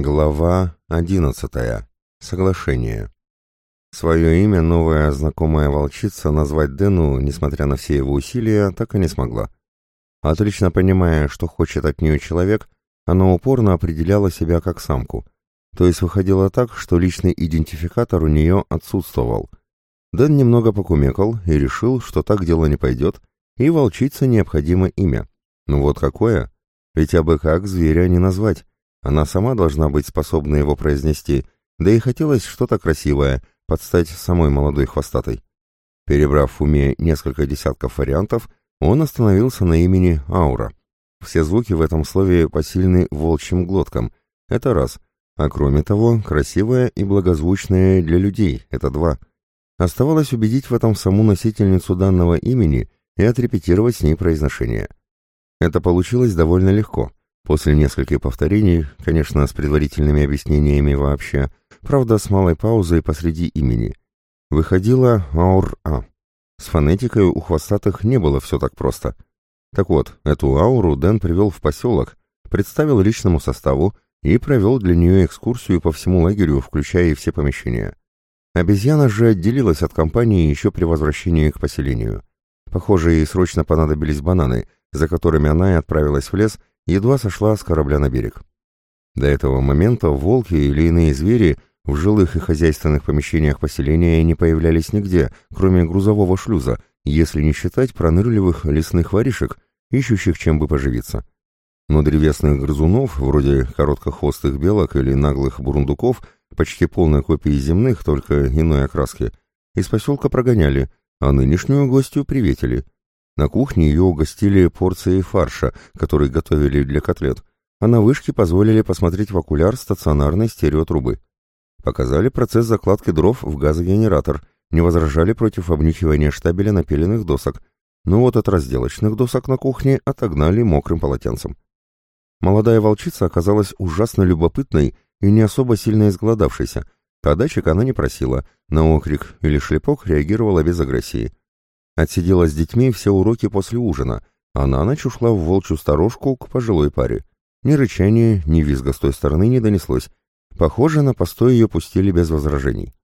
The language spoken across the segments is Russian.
Глава одиннадцатая. Соглашение. Свое имя новая знакомая волчица назвать Дэну, несмотря на все его усилия, так и не смогла. Отлично понимая, что хочет от нее человек, она упорно определяла себя как самку. То есть выходило так, что личный идентификатор у нее отсутствовал. Дэн немного покумекал и решил, что так дело не пойдет, и волчице необходимо имя. Ну вот какое? Ведь абы как зверя не назвать. Она сама должна быть способна его произнести, да и хотелось что-то красивое, подстать самой молодой хвостатой. Перебрав в уме несколько десятков вариантов, он остановился на имени Аура. Все звуки в этом слове посильны волчьим глоткам. Это раз. А кроме того, красивое и благозвучное для людей. Это два. Оставалось убедить в этом саму носительницу данного имени и отрепетировать с ней произношение. Это получилось довольно легко. После нескольких повторений, конечно, с предварительными объяснениями вообще, правда, с малой паузой посреди имени, выходила Аур-А. С фонетикой у хвостатых не было все так просто. Так вот, эту ауру Дэн привел в поселок, представил личному составу и провел для нее экскурсию по всему лагерю, включая и все помещения. Обезьяна же отделилась от компании еще при возвращении к поселению. Похоже, ей срочно понадобились бананы, за которыми она и отправилась в лес, едва сошла с корабля на берег. До этого момента волки или иные звери в жилых и хозяйственных помещениях поселения не появлялись нигде, кроме грузового шлюза, если не считать пронырливых лесных воришек, ищущих чем бы поживиться. Но древесных грызунов, вроде короткохвостых белок или наглых бурундуков, почти полной копии земных, только иной окраски, из поселка прогоняли, а нынешнюю гостью приветили – на кухне ее угостили порцией фарша, который готовили для котлет, а на вышке позволили посмотреть в окуляр стационарной стереотрубы. Показали процесс закладки дров в газогенератор, не возражали против обнюхивания штабеля напиленных досок, но вот от разделочных досок на кухне отогнали мокрым полотенцем. Молодая волчица оказалась ужасно любопытной и не особо сильно изголодавшейся. Подачек она не просила, на окрик или шлепок реагировала без агрессии. Отсидела с детьми все уроки после ужина, а на ночь ушла в волчью сторожку к пожилой паре. Ни рычания, ни визга с той стороны не донеслось. Похоже, на постой ее пустили без возражений.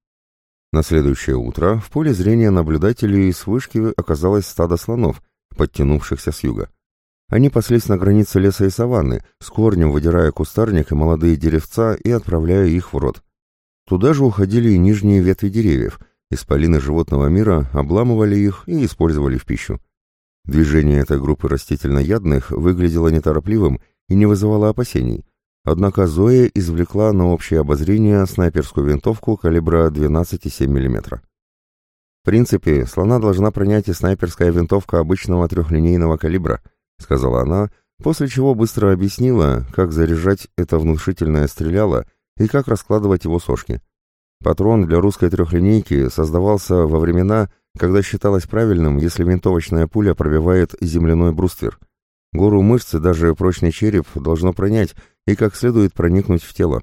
На следующее утро в поле зрения наблюдателей с вышки оказалось стадо слонов, подтянувшихся с юга. Они паслись на границе леса и саванны, с корнем выдирая кустарник и молодые деревца и отправляя их в рот. Туда же уходили и нижние ветви деревьев — Исполины животного мира обламывали их и использовали в пищу. Движение этой группы растительноядных выглядело неторопливым и не вызывало опасений. Однако Зоя извлекла на общее обозрение снайперскую винтовку калибра 12,7 мм. «В принципе, слона должна пронять и снайперская винтовка обычного трехлинейного калибра», сказала она, после чего быстро объяснила, как заряжать это внушительное стреляло и как раскладывать его сошки. Патрон для русской трехлинейки создавался во времена, когда считалось правильным, если винтовочная пуля пробивает земляной бруствер. Гору мышц и даже прочный череп должно пронять и как следует проникнуть в тело.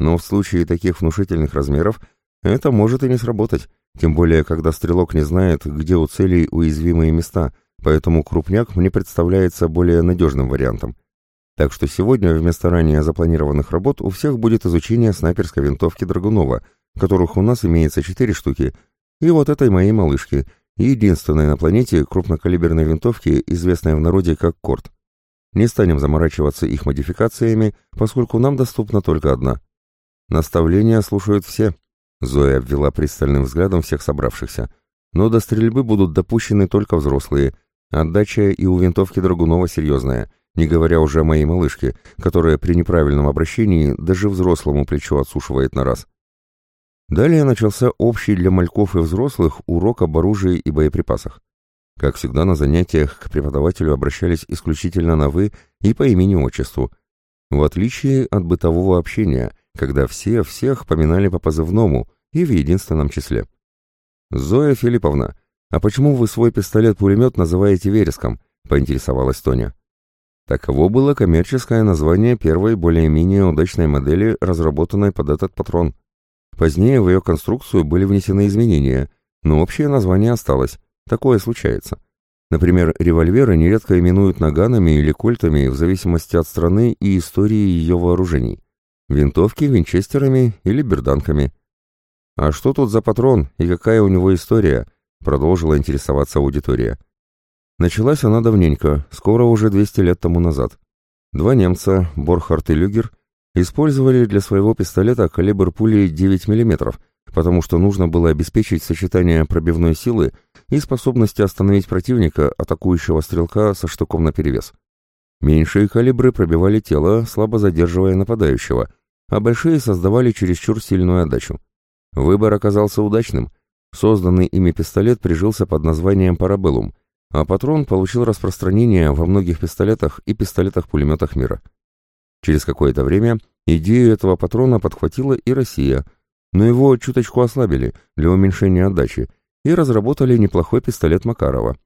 Но в случае таких внушительных размеров это может и не сработать, тем более когда стрелок не знает, где у целей уязвимые места, поэтому крупняк мне представляется более надежным вариантом. Так что сегодня вместо ранее запланированных работ у всех будет изучение снайперской винтовки Драгунова – которых у нас имеется четыре штуки, и вот этой моей малышки, единственной на планете крупнокалиберной винтовки, известной в народе как Корт. Не станем заморачиваться их модификациями, поскольку нам доступна только одна. Наставления слушают все. Зоя обвела пристальным взглядом всех собравшихся. Но до стрельбы будут допущены только взрослые. Отдача и у винтовки Драгунова серьезная, не говоря уже о моей малышке, которая при неправильном обращении даже взрослому плечо отсушивает на раз. Далее начался общий для мальков и взрослых урок об оружии и боеприпасах. Как всегда на занятиях к преподавателю обращались исключительно на «вы» и по имени-отчеству, в отличие от бытового общения, когда все всех поминали по позывному и в единственном числе. «Зоя Филипповна, а почему вы свой пистолет-пулемет называете вереском?» — поинтересовалась Тоня. Таково было коммерческое название первой более-менее удачной модели, разработанной под этот патрон. Позднее в ее конструкцию были внесены изменения, но общее название осталось. Такое случается. Например, револьверы нередко именуют наганами или кольтами в зависимости от страны и истории ее вооружений. Винтовки винчестерами или берданками. «А что тут за патрон и какая у него история?» — продолжила интересоваться аудитория. Началась она давненько, скоро уже 200 лет тому назад. Два немца, Борхард и Люгер, использовали для своего пистолета калибр пули 9 мм, потому что нужно было обеспечить сочетание пробивной силы и способности остановить противника, атакующего стрелка со штуком наперевес. Меньшие калибры пробивали тело, слабо задерживая нападающего, а большие создавали чересчур сильную отдачу. Выбор оказался удачным. Созданный ими пистолет прижился под названием «Парабеллум», а патрон получил распространение во многих пистолетах и пистолетах-пулеметах мира. Через какое-то время идею этого патрона подхватила и Россия, но его чуточку ослабили для уменьшения отдачи и разработали неплохой пистолет Макарова.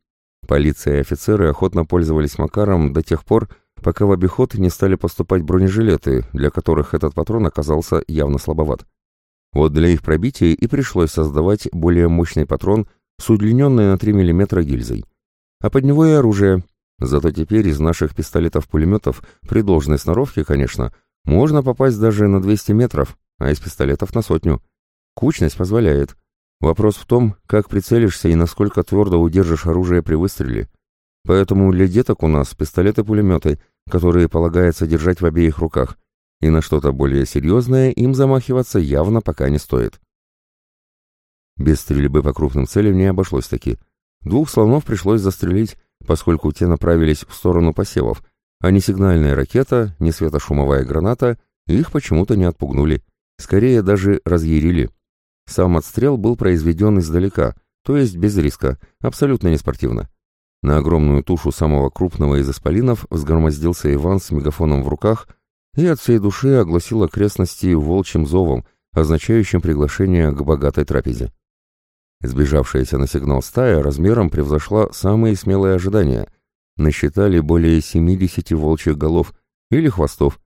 Полиция и офицеры охотно пользовались Макаром до тех пор, пока в обиход не стали поступать бронежилеты, для которых этот патрон оказался явно слабоват. Вот для их пробития и пришлось создавать более мощный патрон с удлиненной на 3 мм гильзой. А под него и оружие. Зато теперь из наших пистолетов-пулеметов, при должной сноровке, конечно, можно попасть даже на 200 метров, а из пистолетов на сотню. Кучность позволяет. Вопрос в том, как прицелишься и насколько твердо удержишь оружие при выстреле. Поэтому для деток у нас пистолеты-пулеметы, которые полагается держать в обеих руках, и на что-то более серьезное им замахиваться явно пока не стоит. Без стрельбы по крупным целям не обошлось таки. Двух слонов пришлось застрелить, поскольку те направились в сторону посевов, а ни сигнальная ракета, ни светошумовая граната их почему-то не отпугнули, скорее даже разъярили. Сам отстрел был произведен издалека, то есть без риска, абсолютно неспортивно. На огромную тушу самого крупного из исполинов взгромоздился Иван с мегафоном в руках и от всей души огласил окрестности волчьим зовом, означающим приглашение к богатой трапезе. Сбежавшаяся на сигнал стая размером превзошла самые смелые ожидания. Насчитали более 70 волчьих голов или хвостов.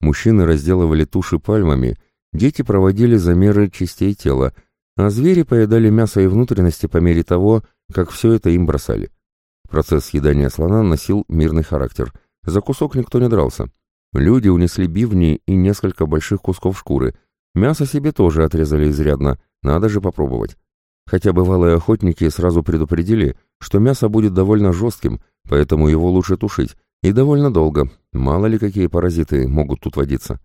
Мужчины разделывали туши пальмами, дети проводили замеры частей тела, а звери поедали мясо и внутренности по мере того, как все это им бросали. Процесс съедания слона носил мирный характер. За кусок никто не дрался. Люди унесли бивни и несколько больших кусков шкуры. Мясо себе тоже отрезали изрядно, надо же попробовать. Хотя бывалые охотники сразу предупредили, что мясо будет довольно жестким, поэтому его лучше тушить, и довольно долго, мало ли какие паразиты могут тут водиться.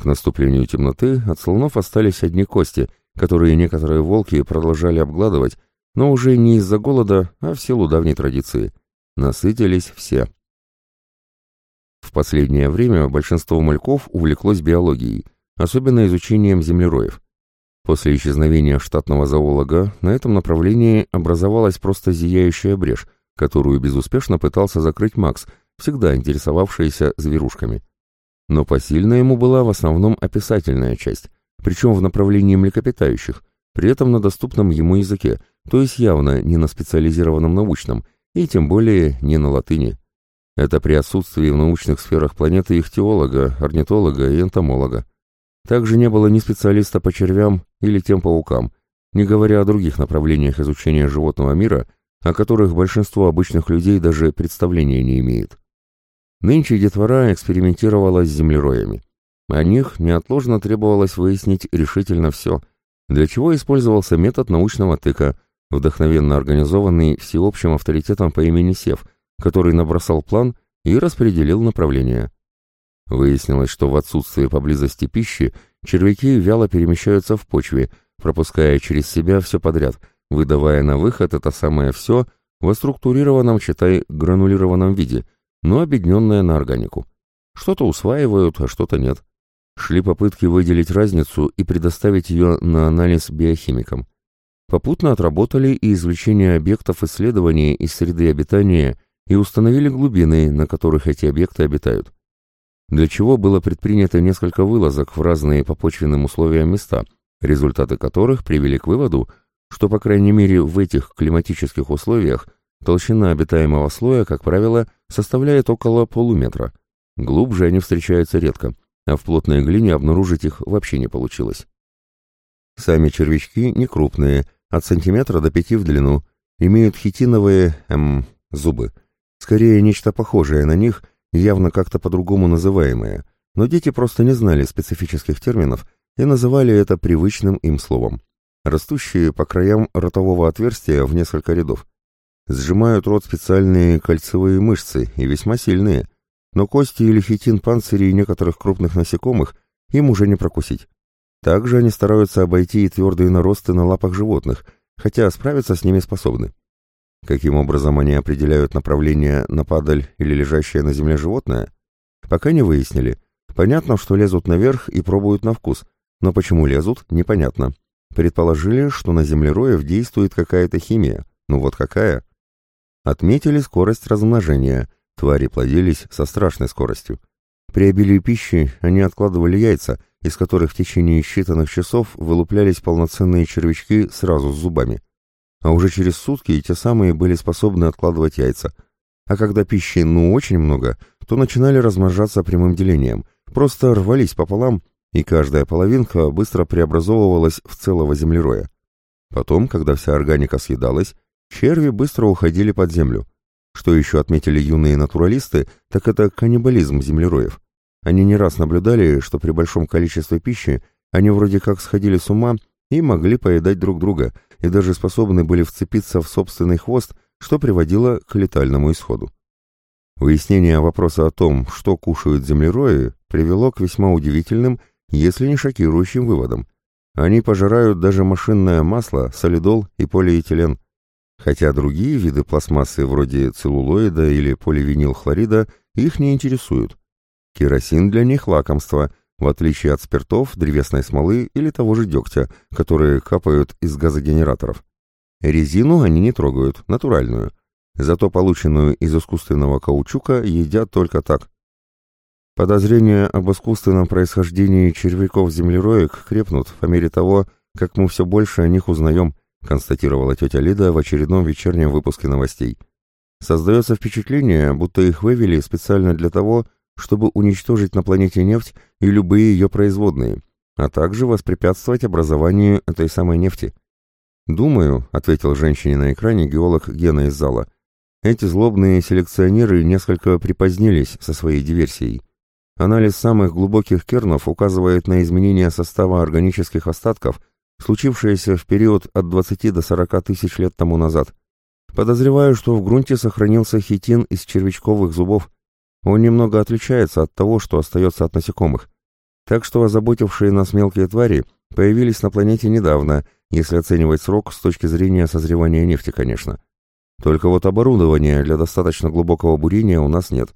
К наступлению темноты от слонов остались одни кости, которые некоторые волки продолжали обгладывать, но уже не из-за голода, а в силу давней традиции. Насытились все. В последнее время большинство мальков увлеклось биологией, особенно изучением землероев. После исчезновения штатного зоолога на этом направлении образовалась просто зияющая брешь, которую безуспешно пытался закрыть Макс, всегда интересовавшийся зверушками. Но посильна ему была в основном описательная часть, причем в направлении млекопитающих, при этом на доступном ему языке, то есть явно не на специализированном научном, и тем более не на латыни. Это при отсутствии в научных сферах планеты их теолога, орнитолога и энтомолога. Также не было ни специалиста по червям или тем паукам, не говоря о других направлениях изучения животного мира, о которых большинство обычных людей даже представления не имеет. Нынче детвора экспериментировала с землероями. О них неотложно требовалось выяснить решительно все – для чего использовался метод научного тыка, вдохновенно организованный всеобщим авторитетом по имени Сев, который набросал план и распределил направление. Выяснилось, что в отсутствие поблизости пищи червяки вяло перемещаются в почве, пропуская через себя все подряд, выдавая на выход это самое все в структурированном, читай, гранулированном виде, но объединенное на органику. Что-то усваивают, а что-то нет. Шли попытки выделить разницу и предоставить ее на анализ биохимикам. Попутно отработали и извлечение объектов исследования из среды обитания и установили глубины, на которых эти объекты обитают. Для чего было предпринято несколько вылазок в разные по почвенным условиям места, результаты которых привели к выводу, что, по крайней мере, в этих климатических условиях толщина обитаемого слоя, как правило, составляет около полуметра. Глубже они встречаются редко, а в плотной глине обнаружить их вообще не получилось. Сами червячки не крупные, от сантиметра до пяти в длину, имеют хитиновые, эм, зубы. Скорее, нечто похожее на них, явно как-то по-другому называемое, но дети просто не знали специфических терминов и называли это привычным им словом. Растущие по краям ротового отверстия в несколько рядов. Сжимают рот специальные кольцевые мышцы, и весьма сильные, но кости или хитин панцирей некоторых крупных насекомых им уже не прокусить. Также они стараются обойти и твердые наросты на лапах животных, хотя справиться с ними способны. Каким образом они определяют направление на падаль или лежащее на земле животное? Пока не выяснили. Понятно, что лезут наверх и пробуют на вкус, но почему лезут, непонятно. Предположили, что на землероев действует какая-то химия. Ну вот какая? Отметили скорость размножения. Твари плодились со страшной скоростью. При обилии пищи они откладывали яйца, из которых в течение считанных часов вылуплялись полноценные червячки сразу с зубами. А уже через сутки те самые были способны откладывать яйца. А когда пищи ну очень много, то начинали размножаться прямым делением, просто рвались пополам, и каждая половинка быстро преобразовывалась в целого землероя. Потом, когда вся органика съедалась, Черви быстро уходили под землю. Что еще отметили юные натуралисты, так это каннибализм землероев. Они не раз наблюдали, что при большом количестве пищи они вроде как сходили с ума и могли поедать друг друга, и даже способны были вцепиться в собственный хвост, что приводило к летальному исходу. Выяснение вопроса о том, что кушают землерои, привело к весьма удивительным, если не шокирующим выводам. Они пожирают даже машинное масло, солидол и полиэтилен хотя другие виды пластмассы вроде целлулоида или поливинилхлорида их не интересуют. Керосин для них лакомство, в отличие от спиртов, древесной смолы или того же дегтя, которые капают из газогенераторов. Резину они не трогают, натуральную. Зато полученную из искусственного каучука едят только так. Подозрения об искусственном происхождении червяков-землероек крепнут по мере того, как мы все больше о них узнаем, констатировала тетя Лида в очередном вечернем выпуске новостей. Создается впечатление, будто их вывели специально для того, чтобы уничтожить на планете нефть и любые ее производные, а также воспрепятствовать образованию этой самой нефти. «Думаю», — ответил женщине на экране геолог Гена из зала, «эти злобные селекционеры несколько припозднились со своей диверсией. Анализ самых глубоких кернов указывает на изменение состава органических остатков — случившееся в период от 20 до 40 тысяч лет тому назад. Подозреваю, что в грунте сохранился хитин из червячковых зубов. Он немного отличается от того, что остается от насекомых. Так что озаботившие нас мелкие твари появились на планете недавно, если оценивать срок с точки зрения созревания нефти, конечно. Только вот оборудования для достаточно глубокого бурения у нас нет.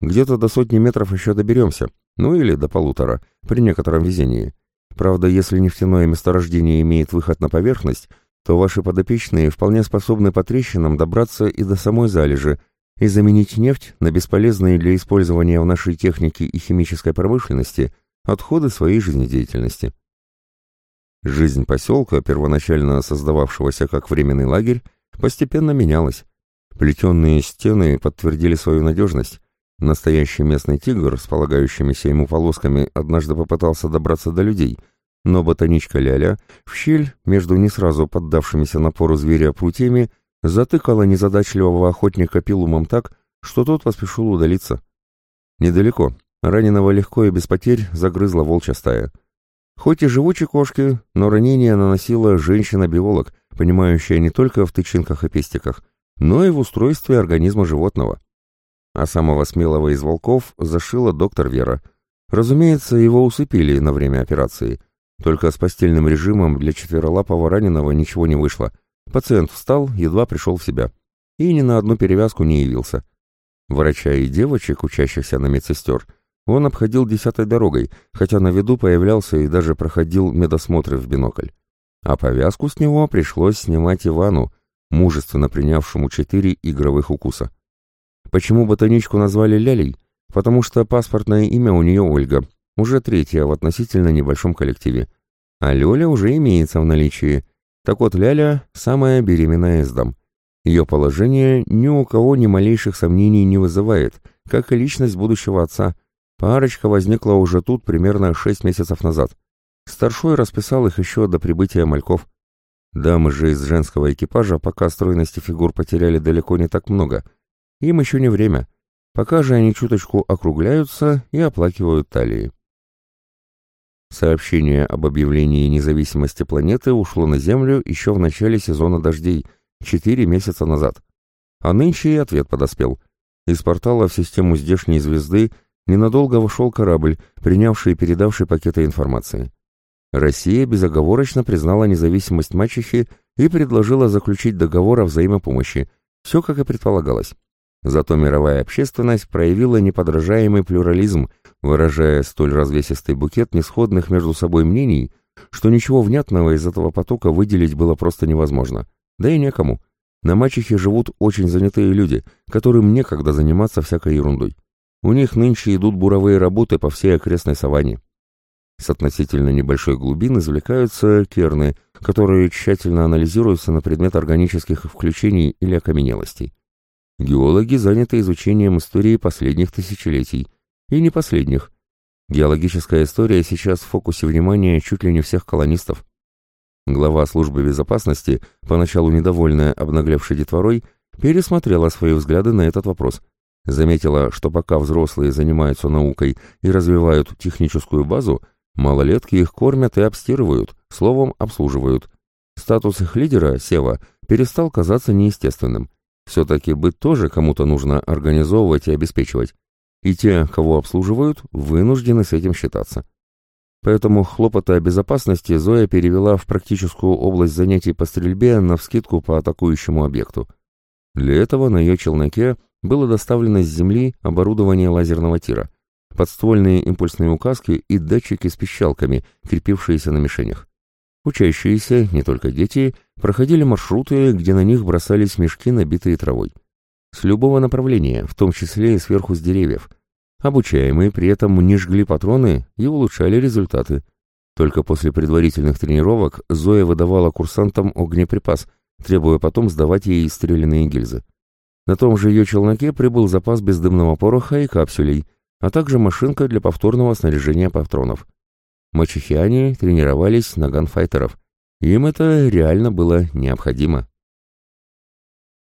Где-то до сотни метров еще доберемся, ну или до полутора, при некотором везении. Правда, если нефтяное месторождение имеет выход на поверхность, то ваши подопечные вполне способны по трещинам добраться и до самой залежи и заменить нефть на бесполезные для использования в нашей технике и химической промышленности отходы своей жизнедеятельности. Жизнь поселка, первоначально создававшегося как временный лагерь, постепенно менялась. Плетенные стены подтвердили свою надежность, Настоящий местный тигр с ему полосками однажды попытался добраться до людей, но ботаничка Ляля в щель между не сразу поддавшимися напору зверя прутьями затыкала незадачливого охотника пилумом так, что тот поспешил удалиться. Недалеко, раненого легко и без потерь загрызла волчья стая. Хоть и живучей кошки, но ранение наносила женщина-биолог, понимающая не только в тычинках и пестиках, но и в устройстве организма животного а самого смелого из волков зашила доктор Вера. Разумеется, его усыпили на время операции. Только с постельным режимом для четверолапого раненого ничего не вышло. Пациент встал, едва пришел в себя. И ни на одну перевязку не явился. Врача и девочек, учащихся на медсестер, он обходил десятой дорогой, хотя на виду появлялся и даже проходил медосмотры в бинокль. А повязку с него пришлось снимать Ивану, мужественно принявшему четыре игровых укуса. Почему ботаничку назвали Лялей? Потому что паспортное имя у нее Ольга, уже третья в относительно небольшом коллективе. А Лёля уже имеется в наличии. Так вот, Ляля – самая беременная из дам. Ее положение ни у кого ни малейших сомнений не вызывает, как и личность будущего отца. Парочка возникла уже тут примерно шесть месяцев назад. Старшой расписал их еще до прибытия мальков. Дамы же из женского экипажа пока стройности фигур потеряли далеко не так много – им еще не время. Пока же они чуточку округляются и оплакивают талии. Сообщение об объявлении независимости планеты ушло на Землю еще в начале сезона дождей, четыре месяца назад. А нынче и ответ подоспел. Из портала в систему здешней звезды ненадолго вошел корабль, принявший и передавший пакеты информации. Россия безоговорочно признала независимость мачехи и предложила заключить договор о взаимопомощи, все как и предполагалось. Зато мировая общественность проявила неподражаемый плюрализм, выражая столь развесистый букет несходных между собой мнений, что ничего внятного из этого потока выделить было просто невозможно. Да и некому. На мачехе живут очень занятые люди, которым некогда заниматься всякой ерундой. У них нынче идут буровые работы по всей окрестной саванне. С относительно небольшой глубин извлекаются керны, которые тщательно анализируются на предмет органических включений или окаменелостей. Геологи заняты изучением истории последних тысячелетий, и не последних. Геологическая история сейчас в фокусе внимания чуть ли не всех колонистов. Глава службы безопасности, поначалу недовольная обнаглевшей детворой, пересмотрела свои взгляды на этот вопрос. Заметила, что пока взрослые занимаются наукой и развивают техническую базу, малолетки их кормят и обстирывают, словом, обслуживают. Статус их лидера, Сева, перестал казаться неестественным. Все-таки быт тоже кому-то нужно организовывать и обеспечивать. И те, кого обслуживают, вынуждены с этим считаться. Поэтому хлопоты о безопасности Зоя перевела в практическую область занятий по стрельбе на вскидку по атакующему объекту. Для этого на ее челноке было доставлено с земли оборудование лазерного тира, подствольные импульсные указки и датчики с пищалками, крепившиеся на мишенях. Учащиеся, не только дети, проходили маршруты, где на них бросались мешки, набитые травой. С любого направления, в том числе и сверху с деревьев. Обучаемые при этом не жгли патроны и улучшали результаты. Только после предварительных тренировок Зоя выдавала курсантам огнеприпас, требуя потом сдавать ей стрелянные гильзы. На том же ее челноке прибыл запас бездымного пороха и капсулей, а также машинка для повторного снаряжения патронов. Мачехиане тренировались на ганфайтеров. Им это реально было необходимо.